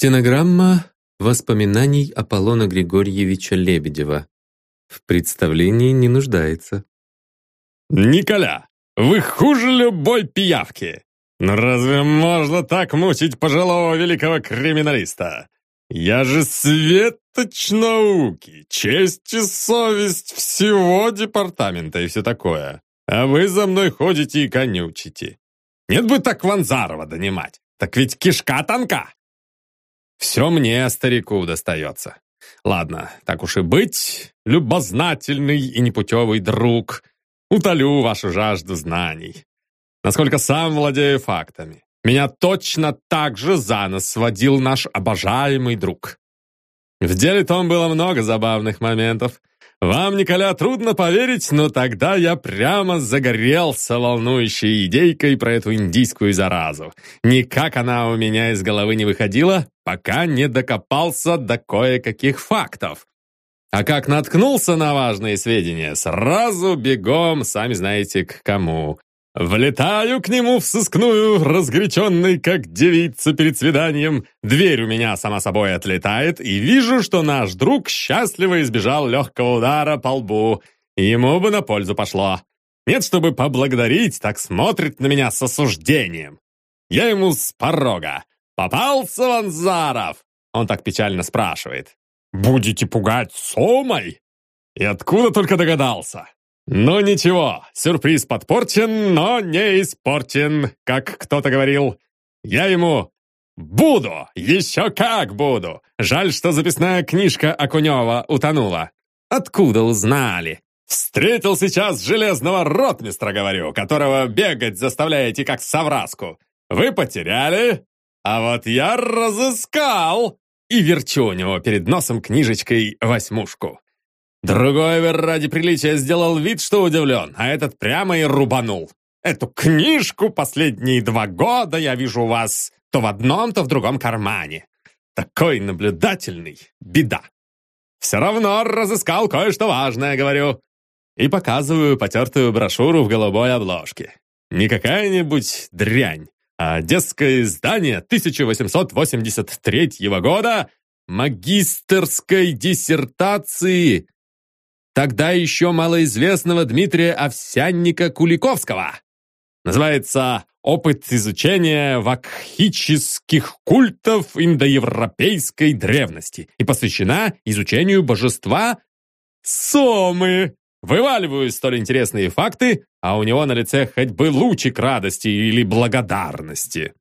Стенограмма воспоминаний Аполлона Григорьевича Лебедева. В представлении не нуждается. «Николя, вы хуже любой пиявки! Но разве можно так мучить пожилого великого криминалиста? Я же светоч науки, честь и совесть всего департамента и все такое. А вы за мной ходите и конючите. Нет бы так Ванзарова донимать, так ведь кишка тонка!» Все мне, старику, достается. Ладно, так уж и быть, любознательный и непутевый друг. Утолю вашу жажду знаний. Насколько сам владею фактами. Меня точно так же за нос сводил наш обожаемый друг. В деле том было много забавных моментов, вам, Николя, трудно поверить, но тогда я прямо загорелся волнующей идейкой про эту индийскую заразу. Никак она у меня из головы не выходила, пока не докопался до кое-каких фактов. А как наткнулся на важные сведения, сразу бегом, сами знаете, к кому. Влетаю к нему в сыскную, разгоряченный, как девица перед свиданием. Дверь у меня, сама собой, отлетает, и вижу, что наш друг счастливо избежал легкого удара по лбу. Ему бы на пользу пошло. Нет, чтобы поблагодарить, так смотрит на меня с осуждением. Я ему с порога. «Попался, Ванзаров?» Он так печально спрашивает. «Будете пугать Сомой?» И откуда только догадался? «Ну ничего, сюрприз подпорчен, но не испорчен, как кто-то говорил. Я ему буду, еще как буду. Жаль, что записная книжка Окунева утонула. Откуда узнали? Встретил сейчас железного ротмистра, говорю, которого бегать заставляете как совраску. Вы потеряли, а вот я разыскал!» И верчу у него перед носом книжечкой восьмушку. Другой ради приличия сделал вид, что удивлен, а этот прямо и рубанул. Эту книжку последние два года я вижу у вас то в одном, то в другом кармане. Такой наблюдательный. Беда. Все равно разыскал кое-что важное, говорю. И показываю потертую брошюру в голубой обложке. Не какая-нибудь дрянь, а детское издание 1883 года магистерской диссертации тогда еще малоизвестного Дмитрия Овсянника Куликовского. Называется «Опыт изучения вакхических культов индоевропейской древности» и посвящена изучению божества Сомы. Вываливаю столь интересные факты, а у него на лице хоть бы лучик радости или благодарности.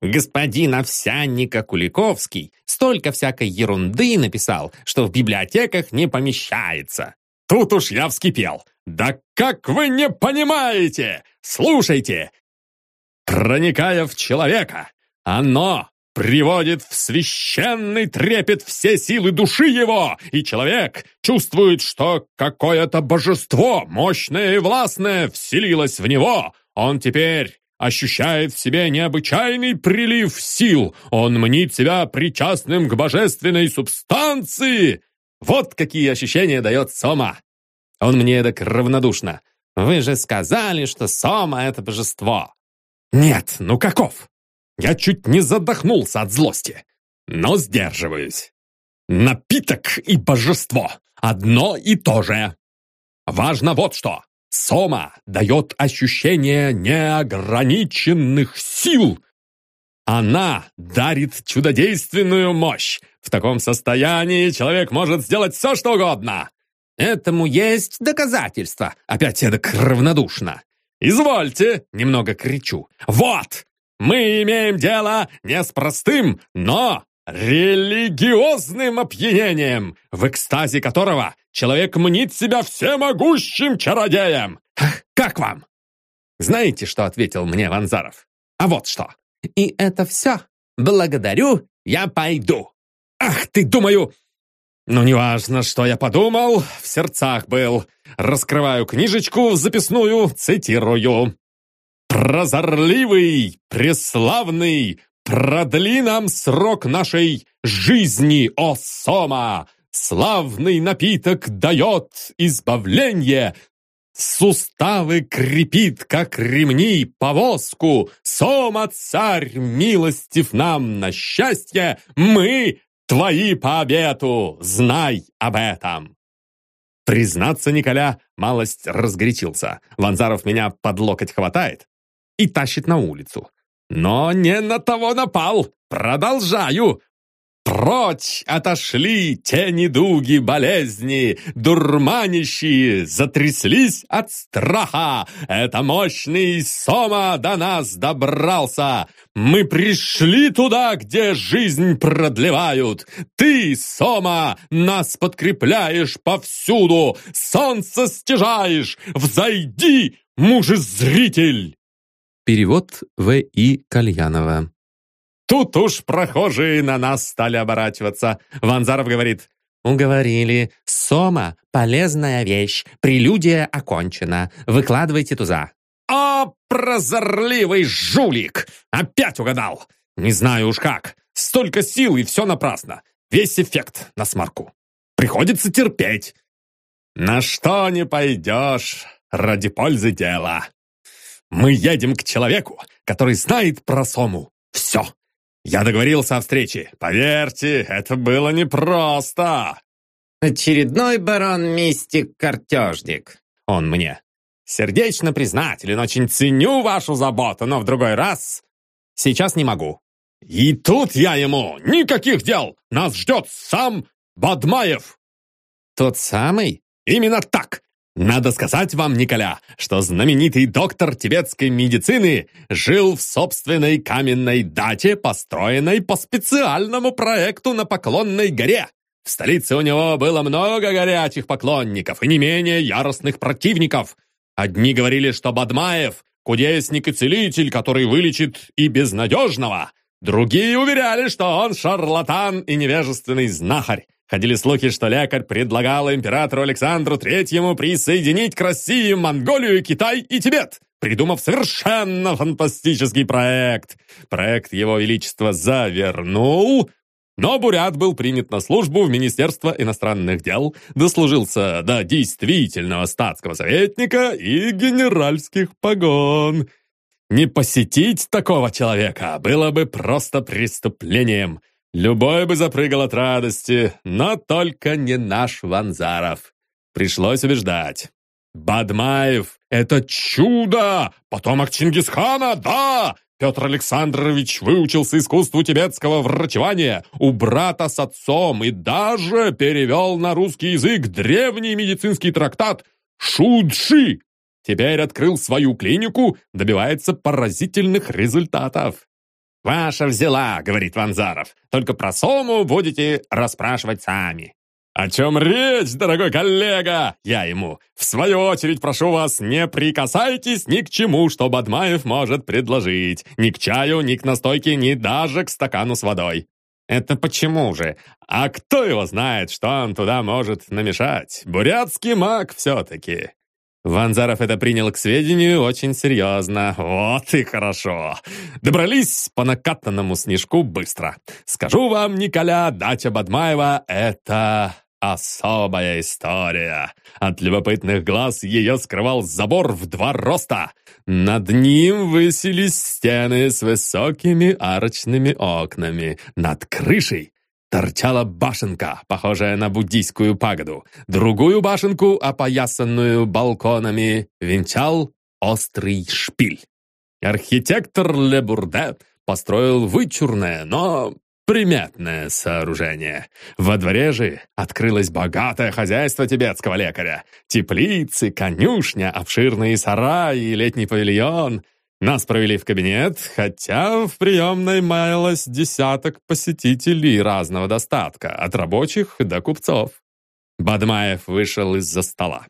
Господин Овсянника Куликовский столько всякой ерунды написал, что в библиотеках не помещается. Тут уж я вскипел. «Да как вы не понимаете? Слушайте! Проникая в человека, оно приводит в священный трепет все силы души его, и человек чувствует, что какое-то божество, мощное и властное, вселилось в него. Он теперь ощущает в себе необычайный прилив сил. Он мнит себя причастным к божественной субстанции. Вот какие ощущения дает Сома. Он мне так равнодушно. Вы же сказали, что Сома — это божество. Нет, ну каков? Я чуть не задохнулся от злости, но сдерживаюсь. Напиток и божество — одно и то же. Важно вот что. Сома дает ощущение неограниченных сил. Она дарит чудодейственную мощь. В таком состоянии человек может сделать все, что угодно. Этому есть доказательства. Опять эдак равнодушно. «Извольте!» — немного кричу. «Вот! Мы имеем дело не с простым, но религиозным опьянением, в экстазе которого человек мнит себя всемогущим чародеем. Как вам?» Знаете, что ответил мне Ванзаров? А вот что. «И это все. Благодарю, я пойду». «Ах ты, думаю, ну, неважно, что я подумал, в сердцах был. Раскрываю книжечку записную, цитирую. «Прозорливый, преславный, продли нам срок нашей жизни, о Сома! Славный напиток дает избавление, суставы крепит, как ремни, повозку. Сома, царь, милостив нам на счастье, мы твои по обету, знай об этом. Признаться, Николя, малость разгорячился. Ванзаров меня под локоть хватает и тащит на улицу. Но не на того напал. Продолжаю. Прочь отошли те недуги, болезни, дурманящие, затряслись от страха. Это мощный Сома до нас добрался. Мы пришли туда, где жизнь продлевают. Ты, Сома, нас подкрепляешь повсюду. Солнце стяжаешь. Взойди, мужезритель. Перевод В. И. Кальянова. Тут уж прохожие на нас стали оборачиваться. Ванзаров говорит, «Уговорили. Сома — полезная вещь. Прелюдия окончена. Выкладывайте туза». «О, прозорливый жулик! Опять угадал! Не знаю уж как. Столько сил, и все напрасно. Весь эффект на смарку. Приходится терпеть. На что не пойдешь ради пользы дела. Мы едем к человеку, который знает про Сому. Все. Я договорился о встрече. Поверьте, это было непросто. Очередной барон-мистик-картежник. Он мне. Сердечно признателен, очень ценю вашу заботу, но в другой раз сейчас не могу. И тут я ему. Никаких дел. Нас ждет сам Бадмаев. Тот самый? Именно так. Надо сказать вам, Николя, что знаменитый доктор тибетской медицины жил в собственной каменной дате, построенной по специальному проекту на Поклонной горе. В столице у него было много горячих поклонников и не менее яростных противников. Одни говорили, что Бадмаев – кудесник и целитель, который вылечит и безнадежного. Другие уверяли, что он шарлатан и невежественный знахарь. Ходили слухи, что лекарь предлагал императору Александру Третьему присоединить к России Монголию, Китай и Тибет, придумав совершенно фантастический проект. Проект его величества завернул, но Бурят был принят на службу в Министерство иностранных дел, дослужился до действительного статского советника и генеральских погон. Не посетить такого человека было бы просто преступлением – Любой бы запрыгал от радости, но только не наш Ванзаров. Пришлось убеждать. Бадмаев — это чудо! Потомок Чингисхана, да! Петр Александрович выучился искусству тибетского врачевания у брата с отцом и даже перевел на русский язык древний медицинский трактат «Шудши». Теперь открыл свою клинику, добивается поразительных результатов. «Ваша взяла», — говорит Ванзаров. «Только про Сому будете расспрашивать сами». «О чем речь, дорогой коллега?» Я ему. «В свою очередь прошу вас, не прикасайтесь ни к чему, что Бадмаев может предложить. Ни к чаю, ни к настойке, ни даже к стакану с водой». «Это почему же? А кто его знает, что он туда может намешать? Бурятский маг все-таки». Ванзаров это принял к сведению очень серьезно. Вот и хорошо. Добрались по накатанному снежку быстро. Скажу вам, Николя, дача Бадмаева — это особая история. От любопытных глаз ее скрывал забор в два роста. Над ним высились стены с высокими арочными окнами. Над крышей торчала башенка, похожая на буддийскую пагоду. Другую башенку, опоясанную балконами, венчал острый шпиль. Архитектор Ле Бурде построил вычурное, но приметное сооружение. Во дворе же открылось богатое хозяйство тибетского лекаря. Теплицы, конюшня, обширные сараи летний павильон. Нас провели в кабинет, хотя в приемной маялось десяток посетителей разного достатка, от рабочих до купцов. Бадмаев вышел из-за стола.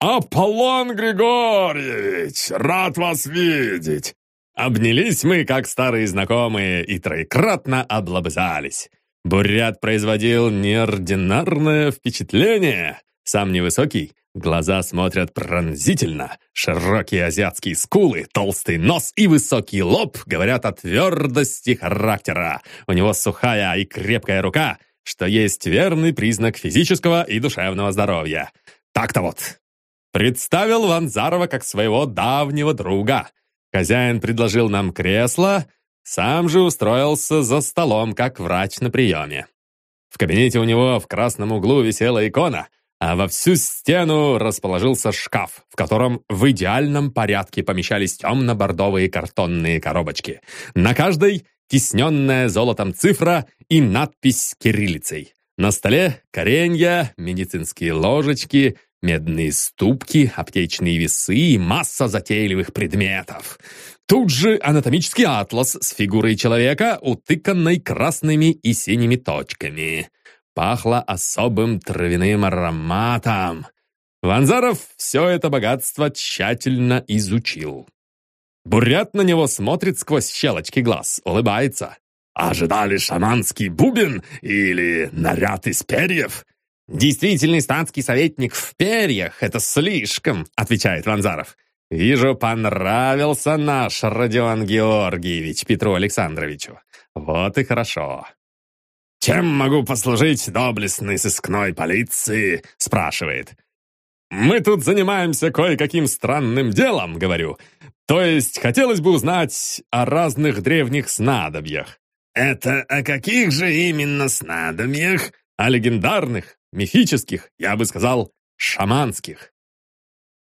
«Аполлон Григорьевич, рад вас видеть!» Обнялись мы, как старые знакомые, и троекратно облобзались. Бурят производил неординарное впечатление. Сам невысокий, Глаза смотрят пронзительно. Широкие азиатские скулы, толстый нос и высокий лоб говорят о твердости характера. У него сухая и крепкая рука, что есть верный признак физического и душевного здоровья. Так-то вот. представил Ванзарова как своего давнего друга. Хозяин предложил нам кресло, сам же устроился за столом, как врач на приеме. В кабинете у него в красном углу висела икона, а во всю стену расположился шкаф, в котором в идеальном порядке помещались темно-бордовые картонные коробочки. На каждой тисненная золотом цифра и надпись кириллицей. На столе коренья, медицинские ложечки, медные ступки, аптечные весы и масса затейливых предметов. Тут же анатомический атлас с фигурой человека, утыканной красными и синими точками. Пахло особым травяным ароматом. Ванзаров все это богатство тщательно изучил. Бурят на него смотрит сквозь щелочки глаз, улыбается. «Ожидали шаманский бубен или наряд из перьев?» «Действительный статский советник в перьях — это слишком», — отвечает Ванзаров. «Вижу, понравился наш Родион Георгиевич Петру Александровичу. Вот и хорошо». «Чем могу послужить доблестной сыскной полиции?» — спрашивает. «Мы тут занимаемся кое-каким странным делом», — говорю. «То есть хотелось бы узнать о разных древних снадобьях». «Это о каких же именно снадобьях?» «О легендарных, мифических, я бы сказал, шаманских».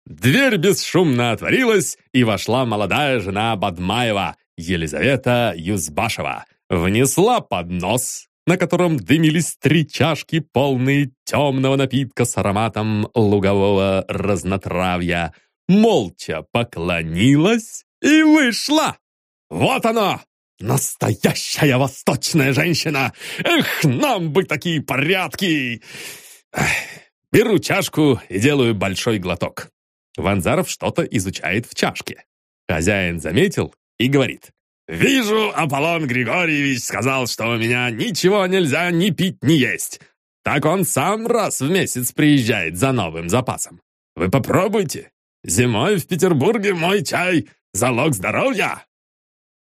Дверь бесшумно отворилась, и вошла молодая жена Бадмаева, Елизавета Юзбашева. Внесла поднос, на котором дымились три чашки, полные темного напитка с ароматом лугового разнотравья, молча поклонилась и вышла. Вот оно, настоящая восточная женщина! Эх, нам бы такие порядки! Беру чашку и делаю большой глоток. Ванзаров что-то изучает в чашке. Хозяин заметил и говорит. «Вижу, Аполлон Григорьевич сказал, что у меня ничего нельзя ни пить, ни есть. Так он сам раз в месяц приезжает за новым запасом. Вы попробуйте. Зимой в Петербурге мой чай — залог здоровья».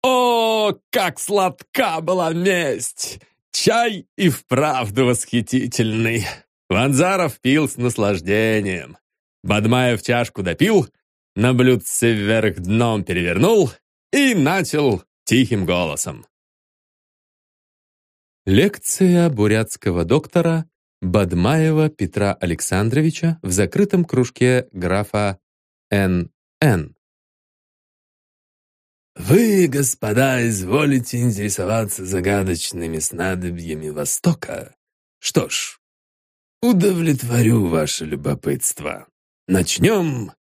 О, как сладка была месть! Чай и вправду восхитительный. Ванзаров пил с наслаждением. Бадмаев чашку допил, на блюдце вверх дном перевернул и начал тихим голосом. Лекция бурятского доктора Бадмаева Петра Александровича в закрытом кружке графа Н.Н. Вы, господа, изволите интересоваться загадочными снадобьями Востока? Что ж, удовлетворю ваше любопытство. Начнем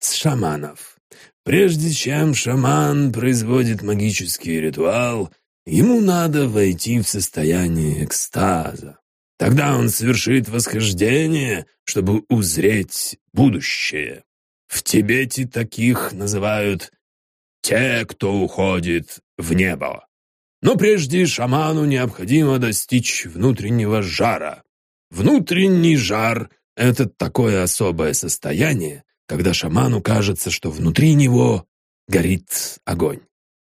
с шаманов. Прежде чем шаман производит магический ритуал, ему надо войти в состояние экстаза. Тогда он совершит восхождение, чтобы узреть будущее. В Тибете таких называют «те, кто уходит в небо». Но прежде шаману необходимо достичь внутреннего жара. Внутренний жар — это такое особое состояние, когда шаману кажется, что внутри него горит огонь.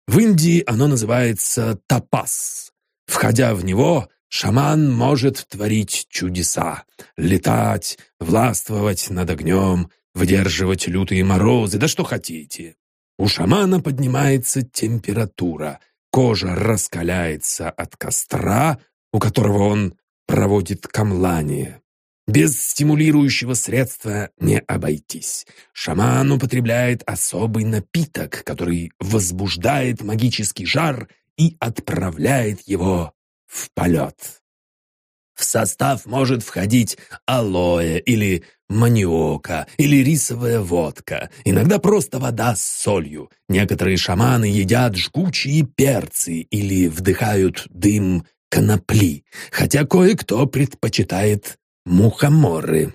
В Индии оно называется тапас. Входя в него, шаман может творить чудеса, летать, властвовать над огнем, выдерживать лютые морозы, да что хотите. У шамана поднимается температура, кожа раскаляется от костра, у которого он проводит камлание. Без стимулирующего средства не обойтись. Шаман употребляет особый напиток, который возбуждает магический жар и отправляет его в полет. В состав может входить алоэ или маниока или рисовая водка, иногда просто вода с солью. Некоторые шаманы едят жгучие перцы или вдыхают дым конопли, хотя кое-кто предпочитает мухоморы.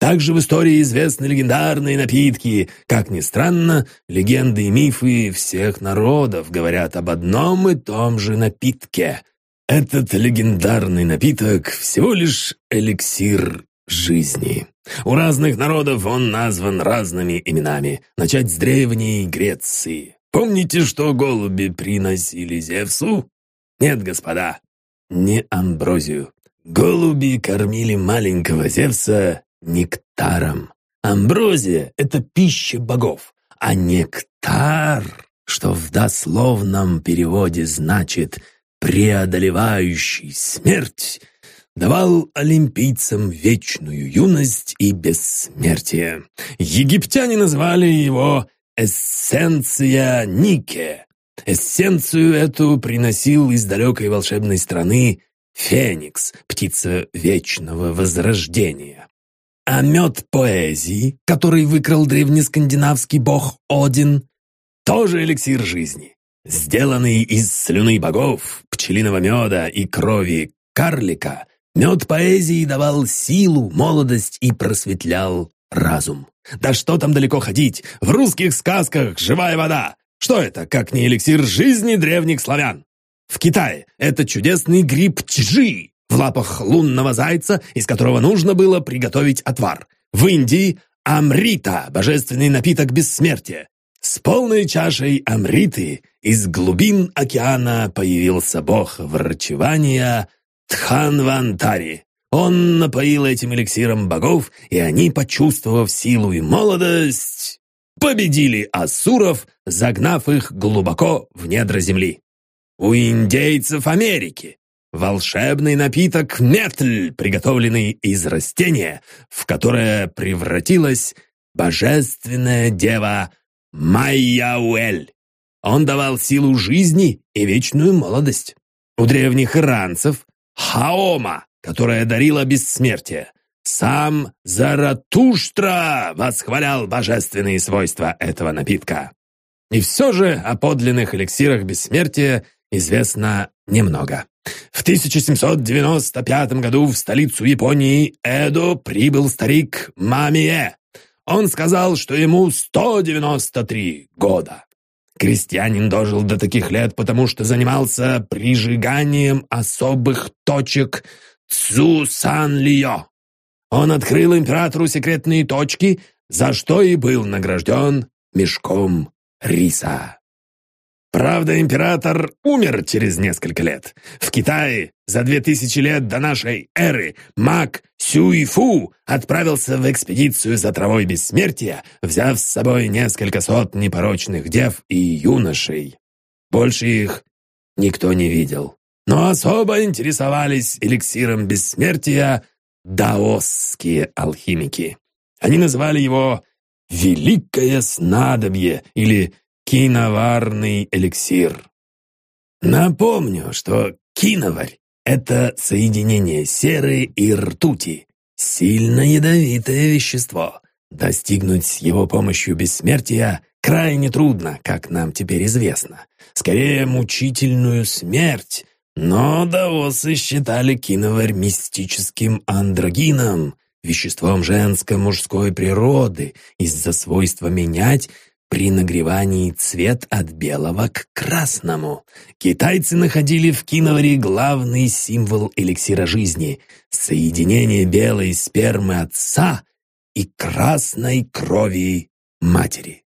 Также в истории известны легендарные напитки. Как ни странно, легенды и мифы всех народов говорят об одном и том же напитке. Этот легендарный напиток всего лишь эликсир жизни. У разных народов он назван разными именами. Начать с древней Греции. Помните, что голуби приносили Зевсу? Нет, господа, не амброзию. Голуби кормили маленького Зевса нектаром. Амброзия — это пища богов, а нектар, что в дословном переводе значит «преодолевающий смерть», давал олимпийцам вечную юность и бессмертие. Египтяне назвали его «эссенция Нике». Эссенцию эту приносил из далекой волшебной страны Феникс, птица вечного возрождения. А мед поэзии, который выкрал древнескандинавский бог Один, тоже эликсир жизни. Сделанный из слюны богов, пчелиного меда и крови карлика, мед поэзии давал силу, молодость и просветлял разум. Да что там далеко ходить, в русских сказках живая вода. Что это, как не эликсир жизни древних славян? В Китае это чудесный гриб чжи в лапах лунного зайца, из которого нужно было приготовить отвар. В Индии амрита, божественный напиток бессмертия. С полной чашей амриты из глубин океана появился бог врачевания Тханвантари. Он напоил этим эликсиром богов, и они, почувствовав силу и молодость, победили асуров, загнав их глубоко в недра земли. У индейцев Америки волшебный напиток метль, приготовленный из растения, в которое превратилась божественная дева Майяуэль. Он давал силу жизни и вечную молодость. У древних иранцев Хаома, которая дарила бессмертие. Сам Заратуштра восхвалял божественные свойства этого напитка. И все же о подлинных эликсирах бессмертия известно немного. В 1795 году в столицу Японии Эдо прибыл старик Мамие. Он сказал, что ему 193 года. Крестьянин дожил до таких лет, потому что занимался прижиганием особых точек Цусан-Лио. Он открыл императору секретные точки, за что и был награжден мешком риса. Правда, император умер через несколько лет. В Китае за две тысячи лет до нашей эры маг Сюйфу отправился в экспедицию за травой бессмертия, взяв с собой несколько сот непорочных дев и юношей. Больше их никто не видел. Но особо интересовались эликсиром бессмертия даосские алхимики. Они назвали его «великое снадобье» или Киноварный эликсир. Напомню, что киноварь — это соединение серы и ртути, сильно ядовитое вещество. Достигнуть с его помощью бессмертия крайне трудно, как нам теперь известно. Скорее, мучительную смерть. Но даосы считали киноварь мистическим андрогином, веществом женско-мужской природы, из-за свойства менять при нагревании цвет от белого к красному. Китайцы находили в киноваре главный символ эликсира жизни — соединение белой спермы отца и красной крови матери.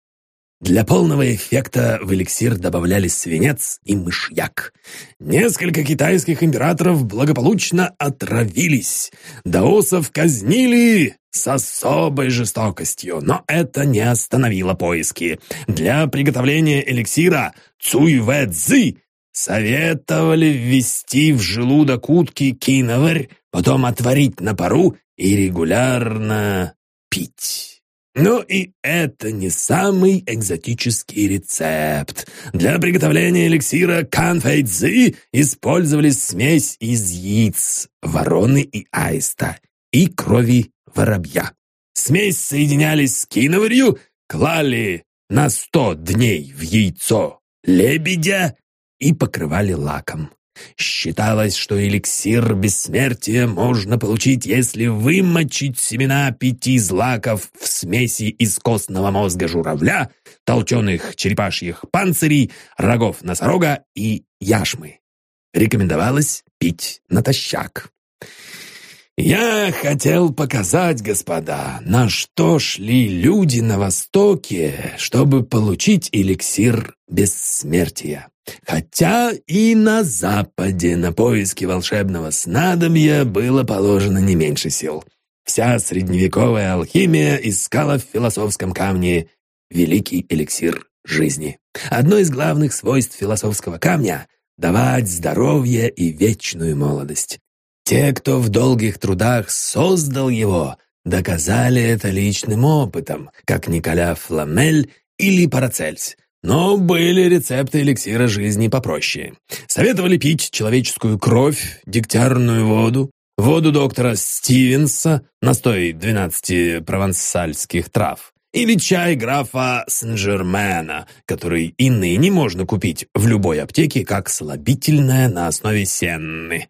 Для полного эффекта в эликсир добавляли свинец и мышьяк. Несколько китайских императоров благополучно отравились. Даосов казнили с особой жестокостью, но это не остановило поиски. Для приготовления эликсира Цуйвэ Цзы советовали ввести в желудок утки киноварь, потом отварить на пару и регулярно пить. Но и это не самый экзотический рецепт. Для приготовления эликсира канфэйцзы использовались смесь из яиц, вороны и аиста и крови воробья. Смесь соединялись с киноварью, клали на сто дней в яйцо лебедя и покрывали лаком. Считалось, что эликсир бессмертия можно получить, если вымочить семена пяти злаков в смеси из костного мозга журавля, толченых черепашьих панцирей, рогов носорога и яшмы. Рекомендовалось пить натощак. Я хотел показать, господа, на что шли люди на Востоке, чтобы получить эликсир бессмертия. Хотя и на Западе на поиски волшебного снадобья было положено не меньше сил. Вся средневековая алхимия искала в философском камне великий эликсир жизни. Одно из главных свойств философского камня — давать здоровье и вечную молодость. Те, кто в долгих трудах создал его, доказали это личным опытом, как Николя Фламель или Парацельс. Но были рецепты эликсира жизни попроще. Советовали пить человеческую кровь, дегтярную воду, воду доктора Стивенса, настой 12 провансальских трав, или чай графа Сен-Жермена, который и ныне можно купить в любой аптеке как слабительное на основе сенны.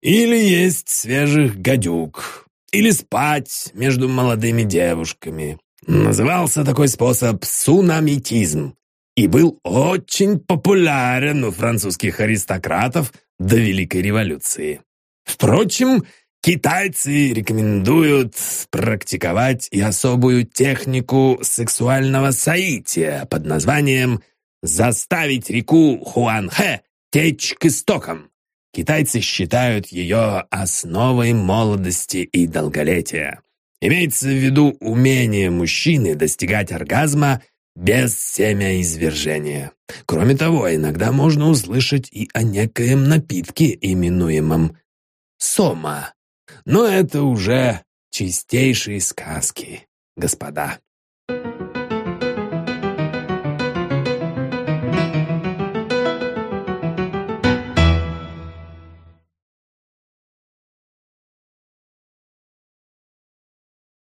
Или есть свежих гадюк, или спать между молодыми девушками. Назывался такой способ сунамитизм и был очень популярен у французских аристократов до Великой революции. Впрочем, китайцы рекомендуют практиковать и особую технику сексуального соития под названием «заставить реку Хуанхэ течь к истокам». Китайцы считают ее основой молодости и долголетия. Имеется в виду умение мужчины достигать оргазма без семяизвержения. Кроме того, иногда можно услышать и о некоем напитке, именуемом сома. Но это уже чистейшие сказки, господа.